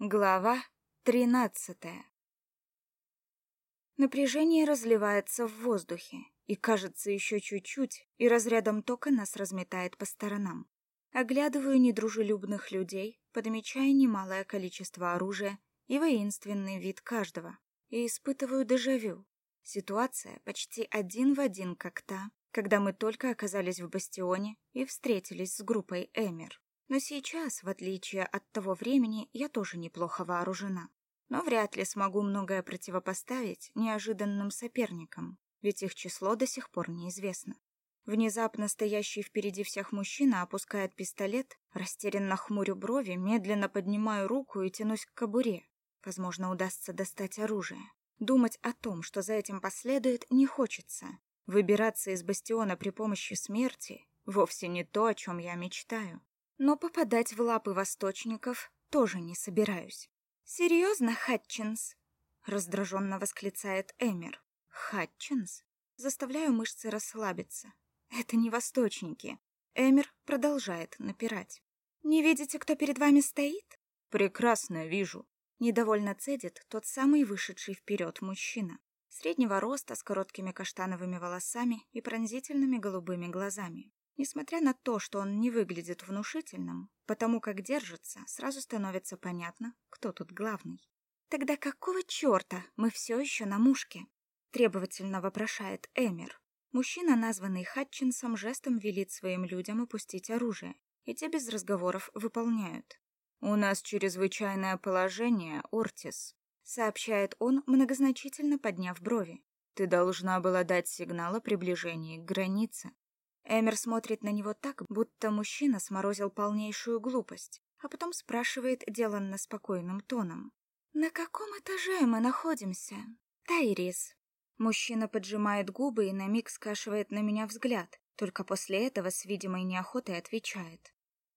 Глава тринадцатая Напряжение разливается в воздухе, и кажется еще чуть-чуть, и разрядом тока нас разметает по сторонам. Оглядываю недружелюбных людей, подмечая немалое количество оружия и воинственный вид каждого, и испытываю дежавю. Ситуация почти один в один, как та, когда мы только оказались в бастионе и встретились с группой Эмир. Но сейчас, в отличие от того времени, я тоже неплохо вооружена. Но вряд ли смогу многое противопоставить неожиданным соперникам, ведь их число до сих пор неизвестно. Внезапно стоящий впереди всех мужчина опускает пистолет, растерянно хмурю брови, медленно поднимаю руку и тянусь к кобуре. Возможно, удастся достать оружие. Думать о том, что за этим последует, не хочется. Выбираться из бастиона при помощи смерти вовсе не то, о чем я мечтаю. Но попадать в лапы восточников тоже не собираюсь. «Серьезно, Хатчинс?» — раздраженно восклицает Эмир. «Хатчинс?» Заставляю мышцы расслабиться. Это не восточники. Эмир продолжает напирать. «Не видите, кто перед вами стоит?» «Прекрасно вижу». Недовольно цедит тот самый вышедший вперед мужчина. Среднего роста, с короткими каштановыми волосами и пронзительными голубыми глазами. Несмотря на то, что он не выглядит внушительным, потому как держится, сразу становится понятно, кто тут главный. «Тогда какого черта мы все еще на мушке?» Требовательно вопрошает Эмир. Мужчина, названный Хатчинсом, жестом велит своим людям опустить оружие, и те без разговоров выполняют. «У нас чрезвычайное положение, Ортис», — сообщает он, многозначительно подняв брови. «Ты должна была дать сигнал о приближении к границе». Эмер смотрит на него так, будто мужчина сморозил полнейшую глупость, а потом спрашивает деланно спокойным тоном. «На каком этаже мы находимся?» «Тайрис». Мужчина поджимает губы и на миг скашивает на меня взгляд, только после этого с видимой неохотой отвечает.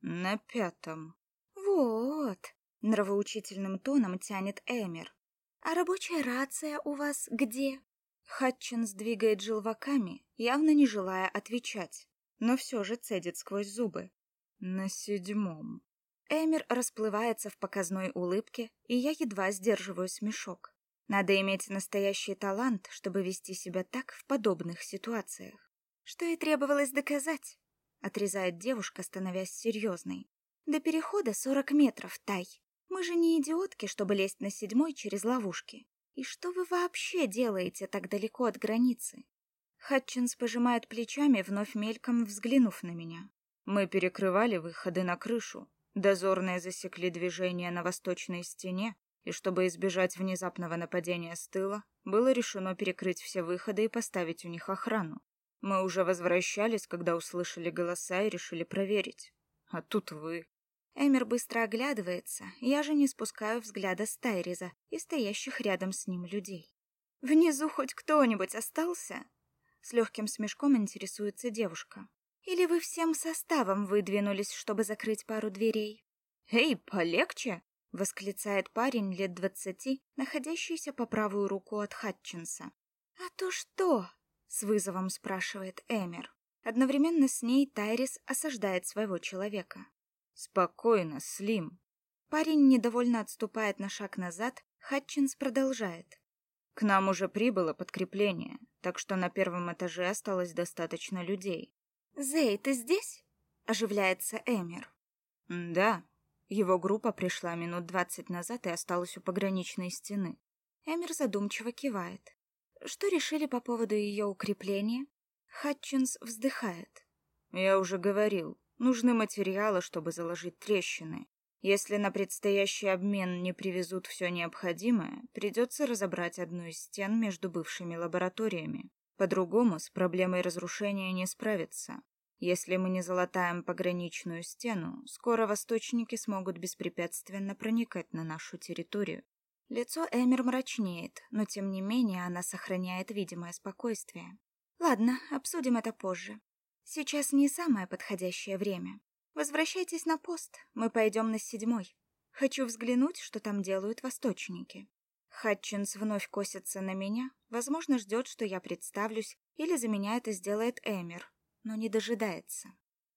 «На пятом». «Вот», — нравоучительным тоном тянет Эмер. «А рабочая рация у вас где?» Хатчинс двигает желваками, явно не желая отвечать, но все же цедит сквозь зубы. «На седьмом». Эмир расплывается в показной улыбке, и я едва сдерживаю смешок. Надо иметь настоящий талант, чтобы вести себя так в подобных ситуациях. Что и требовалось доказать, отрезает девушка, становясь серьезной. До перехода сорок метров, Тай. Мы же не идиотки, чтобы лезть на седьмой через ловушки. И что вы вообще делаете так далеко от границы? Хатчинс пожимает плечами, вновь мельком взглянув на меня. Мы перекрывали выходы на крышу. Дозорные засекли движение на восточной стене, и чтобы избежать внезапного нападения с тыла, было решено перекрыть все выходы и поставить у них охрану. Мы уже возвращались, когда услышали голоса и решили проверить. А тут вы. Эмир быстро оглядывается, я же не спускаю взгляда с Тайриза и стоящих рядом с ним людей. «Внизу хоть кто-нибудь остался?» С легким смешком интересуется девушка. «Или вы всем составом выдвинулись, чтобы закрыть пару дверей?» «Эй, полегче!» — восклицает парень лет двадцати, находящийся по правую руку от Хатчинса. «А то что?» — с вызовом спрашивает Эмир. Одновременно с ней Тайрис осаждает своего человека. Спокойно, Слим. Парень недовольно отступает на шаг назад, Хатчинс продолжает. К нам уже прибыло подкрепление, так что на первом этаже осталось достаточно людей. «Зей, ты здесь?» — оживляется Эмир. «Да». Его группа пришла минут двадцать назад и осталась у пограничной стены. Эмир задумчиво кивает. «Что решили по поводу ее укрепления?» Хатчинс вздыхает. «Я уже говорил, Нужны материалы, чтобы заложить трещины. Если на предстоящий обмен не привезут все необходимое, придется разобрать одну из стен между бывшими лабораториями. По-другому с проблемой разрушения не справиться. Если мы не залатаем пограничную стену, скоро восточники смогут беспрепятственно проникать на нашу территорию. Лицо Эмер мрачнеет, но тем не менее она сохраняет видимое спокойствие. Ладно, обсудим это позже. Сейчас не самое подходящее время. Возвращайтесь на пост, мы пойдем на седьмой. Хочу взглянуть, что там делают восточники. Хатчинс вновь косится на меня, возможно, ждет, что я представлюсь, или за меня это сделает Эмир, но не дожидается.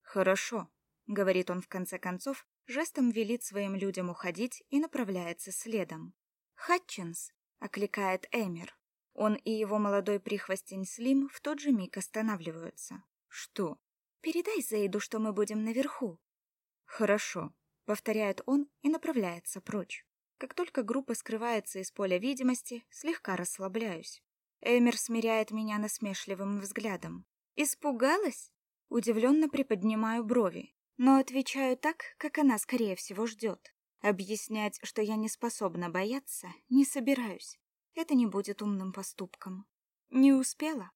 «Хорошо», — говорит он в конце концов, жестом велит своим людям уходить и направляется следом. «Хатчинс!» — окликает Эмир. Он и его молодой прихвостень Слим в тот же миг останавливаются. «Что?» «Передай Зейду, что мы будем наверху». «Хорошо», — повторяет он и направляется прочь. Как только группа скрывается из поля видимости, слегка расслабляюсь. Эмир смиряет меня насмешливым взглядом. «Испугалась?» Удивленно приподнимаю брови, но отвечаю так, как она, скорее всего, ждет. Объяснять, что я не способна бояться, не собираюсь. Это не будет умным поступком. Не успела?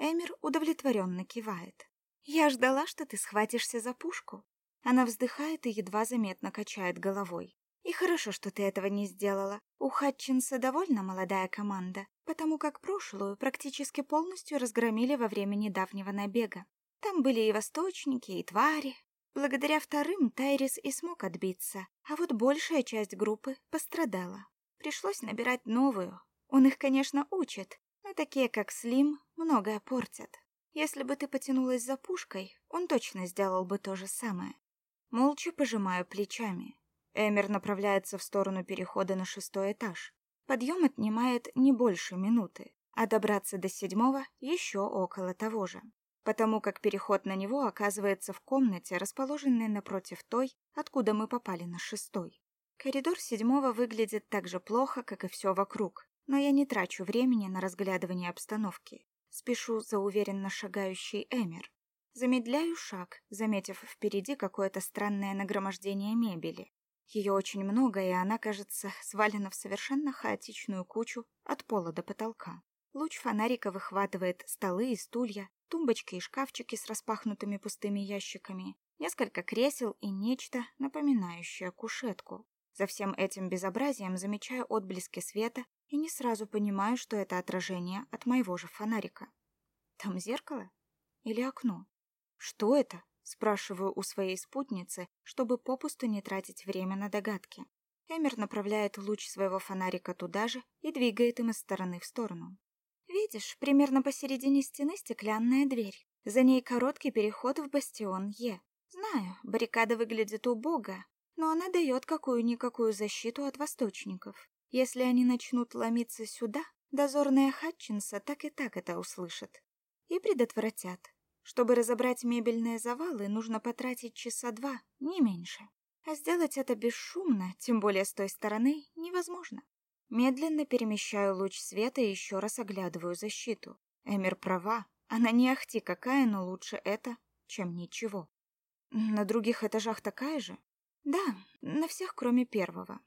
Эмир удовлетворенно кивает. Я ждала, что ты схватишься за пушку. Она вздыхает и едва заметно качает головой. И хорошо, что ты этого не сделала. У Хатчинса довольно молодая команда, потому как прошлую практически полностью разгромили во время недавнего набега. Там были и восточники, и твари. Благодаря вторым Тайрис и смог отбиться, а вот большая часть группы пострадала. Пришлось набирать новую. Он их, конечно, учит, но такие, как Слим, многое портят. Если бы ты потянулась за пушкой, он точно сделал бы то же самое. Молча пожимаю плечами. Эмер направляется в сторону перехода на шестой этаж. Подъем отнимает не больше минуты, а добраться до седьмого еще около того же потому как переход на него оказывается в комнате, расположенной напротив той, откуда мы попали на шестой. Коридор седьмого выглядит так же плохо, как и все вокруг, но я не трачу времени на разглядывание обстановки. Спешу за уверенно шагающий Эмер. Замедляю шаг, заметив впереди какое-то странное нагромождение мебели. Ее очень много, и она, кажется, свалена в совершенно хаотичную кучу от пола до потолка. Луч фонарика выхватывает столы и стулья, тумбочки и шкафчики с распахнутыми пустыми ящиками, несколько кресел и нечто, напоминающее кушетку. За всем этим безобразием замечаю отблески света и не сразу понимаю, что это отражение от моего же фонарика. Там зеркало? Или окно? Что это? Спрашиваю у своей спутницы, чтобы попусту не тратить время на догадки. Эмер направляет луч своего фонарика туда же и двигает им из стороны в сторону. Видишь, примерно посередине стены стеклянная дверь. За ней короткий переход в бастион Е. Знаю, баррикада выглядит убого, но она дает какую-никакую защиту от восточников. Если они начнут ломиться сюда, дозорные Хатчинса так и так это услышат. И предотвратят. Чтобы разобрать мебельные завалы, нужно потратить часа два, не меньше. А сделать это бесшумно, тем более с той стороны, невозможно. Медленно перемещаю луч света и еще раз оглядываю защиту. Эмир права, она не ахти какая, но лучше это, чем ничего. На других этажах такая же? Да, на всех, кроме первого.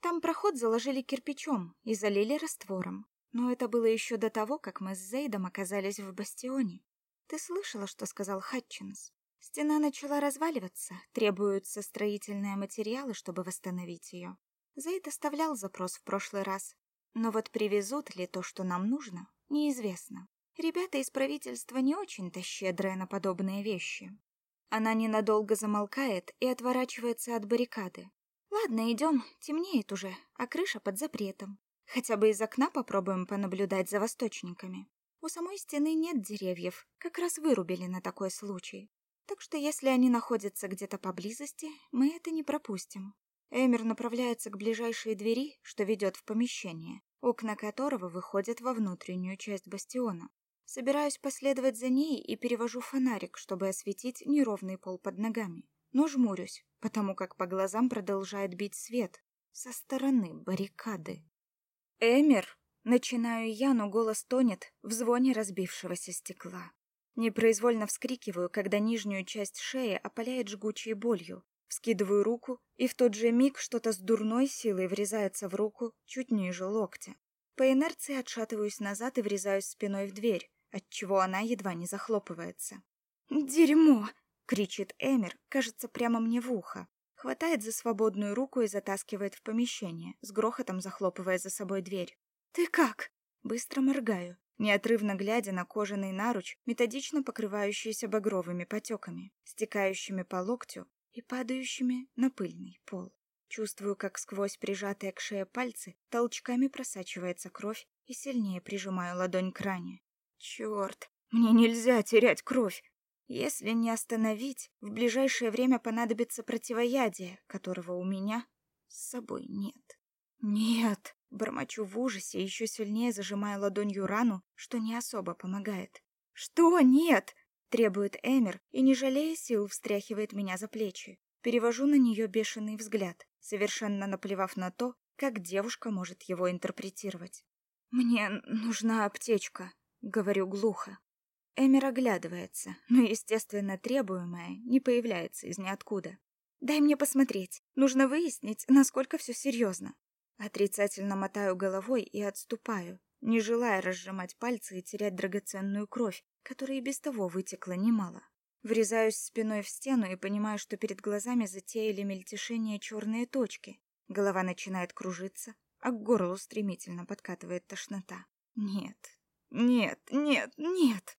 Там проход заложили кирпичом и залили раствором. Но это было еще до того, как мы с Зейдом оказались в бастионе. Ты слышала, что сказал Хатчинс? Стена начала разваливаться, требуются строительные материалы, чтобы восстановить ее. Зейд оставлял запрос в прошлый раз. Но вот привезут ли то, что нам нужно, неизвестно. Ребята из правительства не очень-то щедрые на подобные вещи. Она ненадолго замолкает и отворачивается от баррикады. Ладно, идем, темнеет уже, а крыша под запретом. Хотя бы из окна попробуем понаблюдать за восточниками. У самой стены нет деревьев, как раз вырубили на такой случай. Так что если они находятся где-то поблизости, мы это не пропустим. Эмер направляется к ближайшей двери, что ведет в помещение, окна которого выходят во внутреннюю часть бастиона. Собираюсь последовать за ней и перевожу фонарик, чтобы осветить неровный пол под ногами. Но жмурюсь, потому как по глазам продолжает бить свет со стороны баррикады. «Эмер!» Начинаю я, но голос тонет в звоне разбившегося стекла. Непроизвольно вскрикиваю, когда нижнюю часть шеи опаляет жгучей болью, Вскидываю руку, и в тот же миг что-то с дурной силой врезается в руку чуть ниже локтя. По инерции отшатываюсь назад и врезаюсь спиной в дверь, отчего она едва не захлопывается. «Дерьмо!» — кричит Эмер, кажется, прямо мне в ухо. Хватает за свободную руку и затаскивает в помещение, с грохотом захлопывая за собой дверь. «Ты как?» Быстро моргаю, неотрывно глядя на кожаный наруч, методично покрывающийся багровыми потеками, стекающими по локтю и падающими на пыльный пол. Чувствую, как сквозь прижатые к шее пальцы толчками просачивается кровь и сильнее прижимаю ладонь к ране. Черт, мне нельзя терять кровь. Если не остановить, в ближайшее время понадобится противоядие, которого у меня с собой нет. Нет, бормочу в ужасе, еще сильнее зажимая ладонью рану, что не особо помогает. Что нет? требует Эмер и, не жалея сил, встряхивает меня за плечи. Перевожу на нее бешеный взгляд, совершенно наплевав на то, как девушка может его интерпретировать. «Мне нужна аптечка», — говорю глухо. Эмер оглядывается, но, естественно, требуемое не появляется из ниоткуда. «Дай мне посмотреть. Нужно выяснить, насколько все серьезно». Отрицательно мотаю головой и отступаю, не желая разжимать пальцы и терять драгоценную кровь, которая и без того вытекла немало. Врезаюсь спиной в стену и понимаю, что перед глазами затеяли мельтешение черные точки. Голова начинает кружиться, а к горлу стремительно подкатывает тошнота. Нет, нет, нет, нет.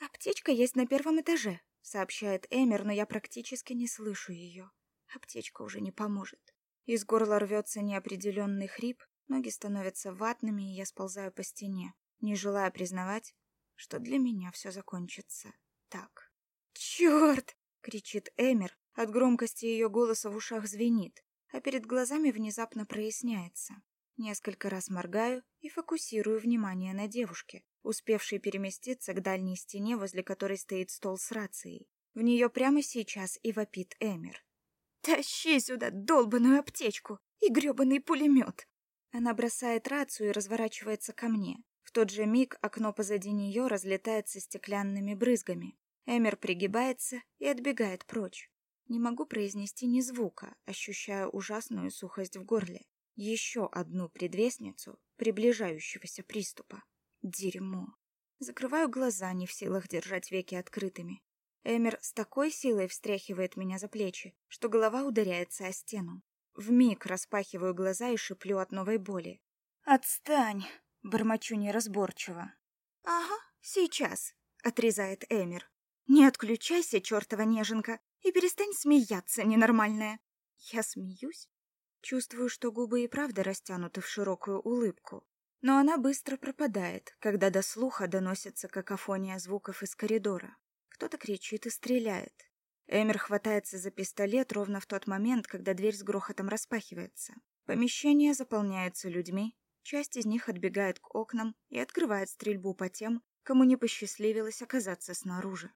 Аптечка есть на первом этаже, сообщает Эмер, но я практически не слышу ее. Аптечка уже не поможет. Из горла рвется неопределенный хрип, ноги становятся ватными, и я сползаю по стене, не желая признавать, что для меня все закончится так. «Черт!» — кричит Эмер, от громкости ее голоса в ушах звенит, а перед глазами внезапно проясняется. Несколько раз моргаю и фокусирую внимание на девушке, успевшей переместиться к дальней стене, возле которой стоит стол с рацией. В нее прямо сейчас и вопит Эмер. «Тащи сюда долбаную аптечку и грёбаный пулемет!» Она бросает рацию и разворачивается ко мне. В тот же миг окно позади нее разлетается стеклянными брызгами. Эмер пригибается и отбегает прочь. Не могу произнести ни звука, ощущая ужасную сухость в горле. Еще одну предвестницу приближающегося приступа. Дерьмо. Закрываю глаза, не в силах держать веки открытыми. Эмер с такой силой встряхивает меня за плечи, что голова ударяется о стену. Вмиг распахиваю глаза и шиплю от новой боли. «Отстань!» Бормочу неразборчиво. «Ага, сейчас», — отрезает Эмир. «Не отключайся, чертова неженка, и перестань смеяться, ненормальная». Я смеюсь. Чувствую, что губы и правда растянуты в широкую улыбку. Но она быстро пропадает, когда до слуха доносится какофония звуков из коридора. Кто-то кричит и стреляет. Эмир хватается за пистолет ровно в тот момент, когда дверь с грохотом распахивается. Помещение заполняется людьми, Часть из них отбегает к окнам и открывает стрельбу по тем, кому не посчастливилось оказаться снаружи.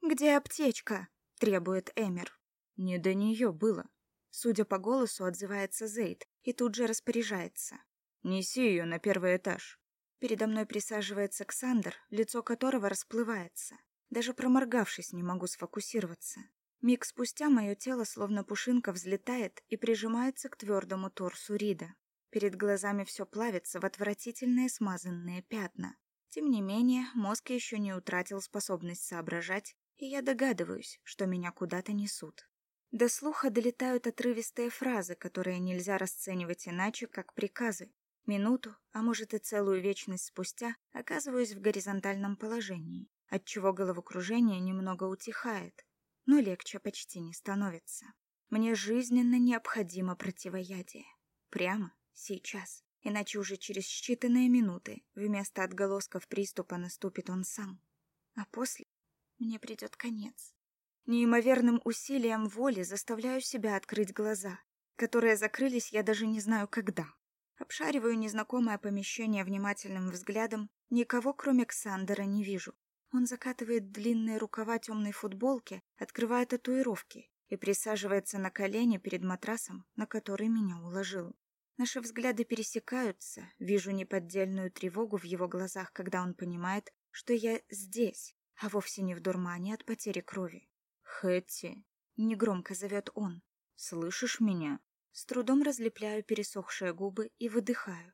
«Где аптечка?» — требует Эмер. «Не до нее было». Судя по голосу, отзывается Зейд и тут же распоряжается. «Неси ее на первый этаж». Передо мной присаживается Ксандр, лицо которого расплывается. Даже проморгавшись, не могу сфокусироваться. Миг спустя мое тело, словно пушинка, взлетает и прижимается к твердому торсу Рида. Перед глазами все плавится в отвратительные смазанные пятна. Тем не менее, мозг еще не утратил способность соображать, и я догадываюсь, что меня куда-то несут. До слуха долетают отрывистые фразы, которые нельзя расценивать иначе, как приказы. Минуту, а может и целую вечность спустя, оказываюсь в горизонтальном положении, отчего головокружение немного утихает, но легче почти не становится. Мне жизненно необходимо противоядие. Прямо Сейчас. Иначе уже через считанные минуты вместо отголосков приступа наступит он сам. А после мне придет конец. Неимоверным усилием воли заставляю себя открыть глаза, которые закрылись я даже не знаю когда. Обшариваю незнакомое помещение внимательным взглядом, никого кроме Ксандера не вижу. Он закатывает длинные рукава темной футболки, открывая татуировки и присаживается на колени перед матрасом, на который меня уложил. Наши взгляды пересекаются, вижу неподдельную тревогу в его глазах, когда он понимает, что я здесь, а вовсе не в дурмане от потери крови. «Хэтти!» — негромко зовет он. «Слышишь меня?» С трудом разлепляю пересохшие губы и выдыхаю.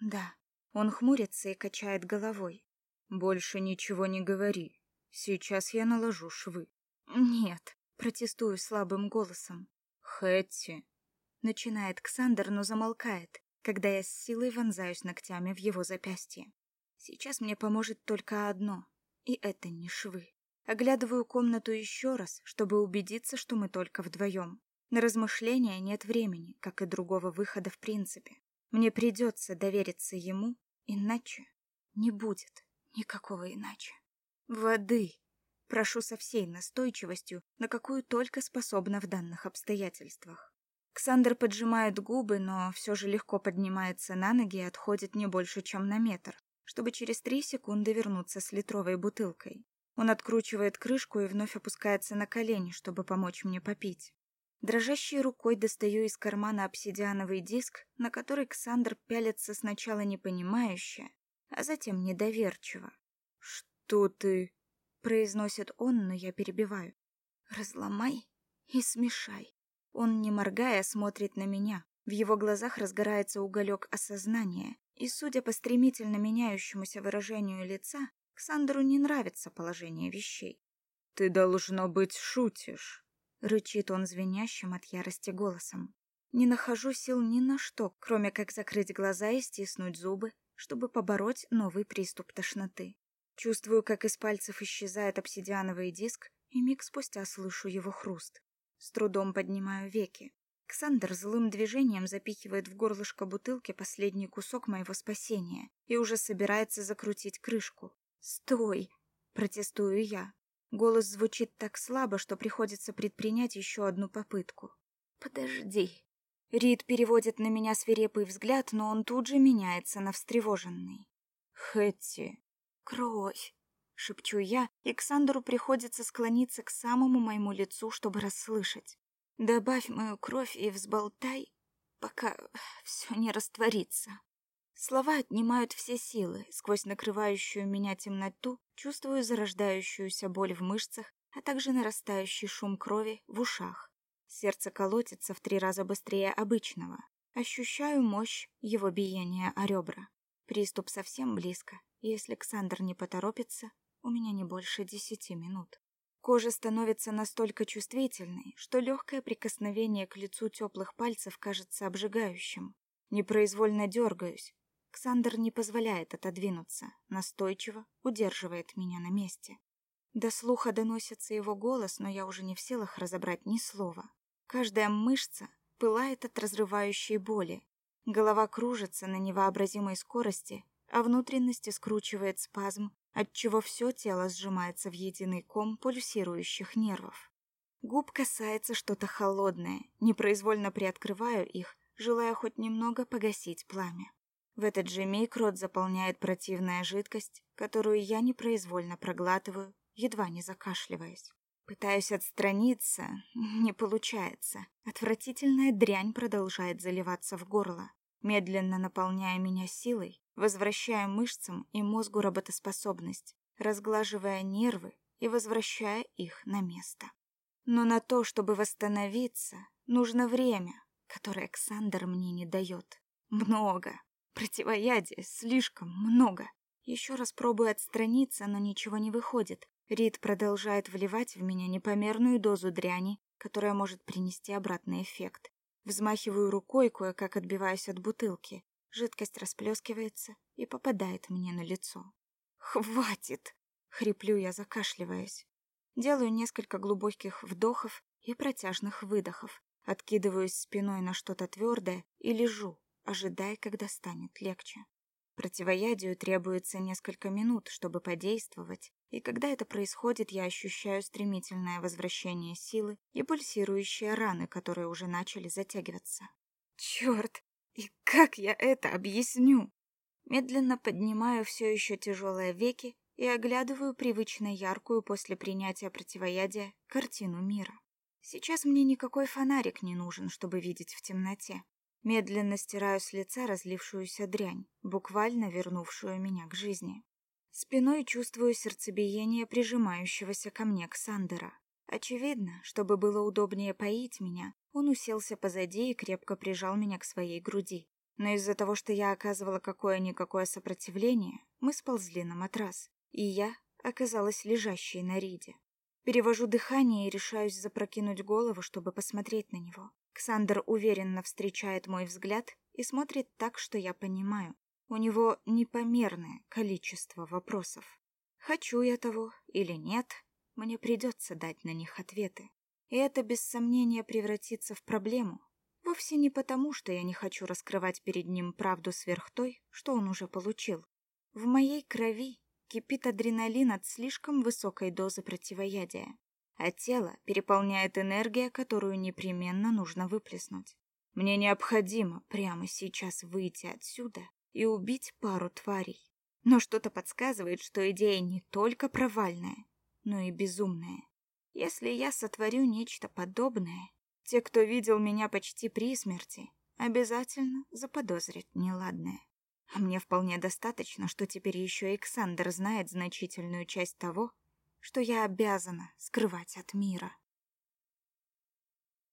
«Да». Он хмурится и качает головой. «Больше ничего не говори. Сейчас я наложу швы». «Нет», — протестую слабым голосом. «Хэтти!» Начинает Ксандер, но замолкает, когда я с силой вонзаюсь ногтями в его запястье. Сейчас мне поможет только одно, и это не швы. Оглядываю комнату еще раз, чтобы убедиться, что мы только вдвоем. На размышления нет времени, как и другого выхода в принципе. Мне придется довериться ему, иначе не будет никакого иначе. Воды. Прошу со всей настойчивостью, на какую только способна в данных обстоятельствах. Ксандр поджимает губы, но все же легко поднимается на ноги и отходит не больше, чем на метр, чтобы через три секунды вернуться с литровой бутылкой. Он откручивает крышку и вновь опускается на колени, чтобы помочь мне попить. Дрожащей рукой достаю из кармана обсидиановый диск, на который Ксандр пялится сначала непонимающе, а затем недоверчиво. «Что ты?» — произносит он, но я перебиваю. «Разломай и смешай». Он, не моргая, смотрит на меня. В его глазах разгорается уголек осознания, и, судя по стремительно меняющемуся выражению лица, Ксандру не нравится положение вещей. «Ты, должно быть, шутишь», — рычит он звенящим от ярости голосом. Не нахожу сил ни на что, кроме как закрыть глаза и стиснуть зубы, чтобы побороть новый приступ тошноты. Чувствую, как из пальцев исчезает обсидиановый диск, и миг спустя слышу его хруст. С трудом поднимаю веки. Ксандр злым движением запихивает в горлышко бутылки последний кусок моего спасения и уже собирается закрутить крышку. «Стой!» — протестую я. Голос звучит так слабо, что приходится предпринять еще одну попытку. «Подожди!» Рид переводит на меня свирепый взгляд, но он тут же меняется на встревоженный. «Хэтти!» «Кровь!» шепчу я, и Ксандру приходится склониться к самому моему лицу, чтобы расслышать. Добавь мою кровь и взболтай, пока все не растворится. Слова отнимают все силы, сквозь накрывающую меня темноту чувствую зарождающуюся боль в мышцах, а также нарастающий шум крови в ушах. Сердце колотится в три раза быстрее обычного. Ощущаю мощь его биения о ребра. Приступ совсем близко, если Ксандр не поторопится, у меня не больше десяти минут. Кожа становится настолько чувствительной, что легкое прикосновение к лицу теплых пальцев кажется обжигающим. Непроизвольно дергаюсь. Ксандр не позволяет отодвинуться, настойчиво удерживает меня на месте. До слуха доносится его голос, но я уже не в силах разобрать ни слова. Каждая мышца пылает от разрывающей боли. Голова кружится на невообразимой скорости, а внутренности скручивает спазм, отчего все тело сжимается в единый ком пульсирующих нервов. Губ касается что-то холодное, непроизвольно приоткрываю их, желая хоть немного погасить пламя. В этот же миг рот заполняет противная жидкость, которую я непроизвольно проглатываю, едва не закашливаясь. Пытаюсь отстраниться, не получается. Отвратительная дрянь продолжает заливаться в горло, медленно наполняя меня силой, возвращая мышцам и мозгу работоспособность, разглаживая нервы и возвращая их на место. Но на то, чтобы восстановиться, нужно время, которое Александр мне не дает. Много. Противоядия слишком много. Еще раз пробую отстраниться, но ничего не выходит. Рид продолжает вливать в меня непомерную дозу дряни, которая может принести обратный эффект. Взмахиваю рукой, кое-как отбиваясь от бутылки. Жидкость расплескивается и попадает мне на лицо. «Хватит!» — хриплю я, закашливаясь. Делаю несколько глубоких вдохов и протяжных выдохов, откидываюсь спиной на что-то твердое и лежу, ожидая, когда станет легче. Противоядию требуется несколько минут, чтобы подействовать, и когда это происходит, я ощущаю стремительное возвращение силы и пульсирующие раны, которые уже начали затягиваться. Черт! И как я это объясню? Медленно поднимаю все еще тяжелые веки и оглядываю привычно яркую после принятия противоядия картину мира. Сейчас мне никакой фонарик не нужен, чтобы видеть в темноте. Медленно стираю с лица разлившуюся дрянь, буквально вернувшую меня к жизни. Спиной чувствую сердцебиение прижимающегося ко мне Ксандера. Очевидно, чтобы было удобнее поить меня, он уселся позади и крепко прижал меня к своей груди. Но из-за того, что я оказывала какое-никакое сопротивление, мы сползли на матрас, и я оказалась лежащей на риде. Перевожу дыхание и решаюсь запрокинуть голову, чтобы посмотреть на него. Ксандр уверенно встречает мой взгляд и смотрит так, что я понимаю. У него непомерное количество вопросов. Хочу я того или нет, мне придется дать на них ответы. И это без сомнения превратится в проблему. Вовсе не потому, что я не хочу раскрывать перед ним правду сверх той, что он уже получил. В моей крови кипит адреналин от слишком высокой дозы противоядия, а тело переполняет энергия, которую непременно нужно выплеснуть. Мне необходимо прямо сейчас выйти отсюда и убить пару тварей. Но что-то подсказывает, что идея не только провальная, но и безумная. Если я сотворю нечто подобное, те, кто видел меня почти при смерти, обязательно заподозрят неладное. А мне вполне достаточно, что теперь еще Александр знает значительную часть того, что я обязана скрывать от мира.